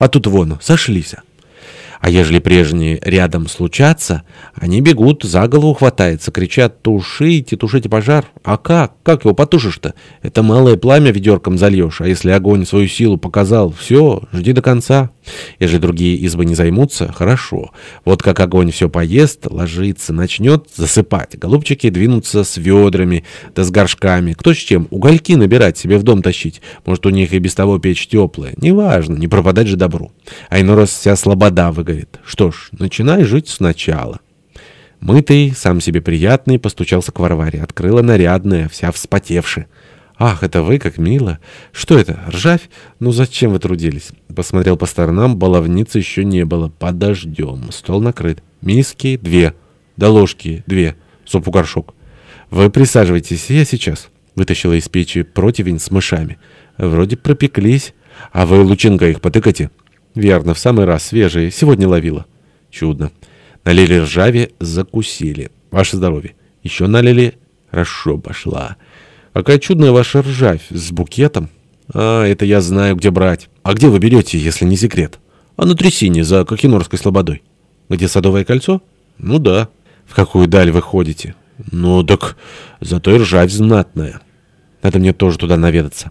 А тут вон, сошлись. А ежели прежние рядом случатся, они бегут, за голову хватаются, кричат «Тушите, тушите пожар!» А как? Как его потушишь-то? Это малое пламя ведерком зальешь, а если огонь свою силу показал, все, жди до конца. Если другие избы не займутся, хорошо. Вот как огонь все поест, ложится, начнет засыпать. Голубчики двинутся с ведрами, да с горшками. Кто с чем? Угольки набирать себе в дом тащить. Может, у них и без того печь теплая. Неважно, не пропадать же добру. А иной раз вся слобода выгорит. Что ж, начинай жить сначала. Мытый, сам себе приятный, постучался к Варваре. Открыла нарядная, вся вспотевшая. «Ах, это вы, как мило! Что это, ржавь? Ну зачем вы трудились?» Посмотрел по сторонам, баловницы еще не было. «Подождем. Стол накрыт. Миски две. Да ложки две. Супу горшок. Вы присаживайтесь, я сейчас». Вытащила из печи противень с мышами. «Вроде пропеклись. А вы, Лучинка, их потыкайте?» «Верно, в самый раз, свежие. Сегодня ловила». «Чудно. Налили ржаве, закусили. Ваше здоровье. Еще налили. Хорошо пошла». Какая чудная ваша ржавь с букетом. А, это я знаю, где брать. А где вы берете, если не секрет? А на трясине, за Кокинорской слободой. Где Садовое кольцо? Ну да. В какую даль вы ходите? Ну так зато и ржавь знатная. Надо мне тоже туда наведаться.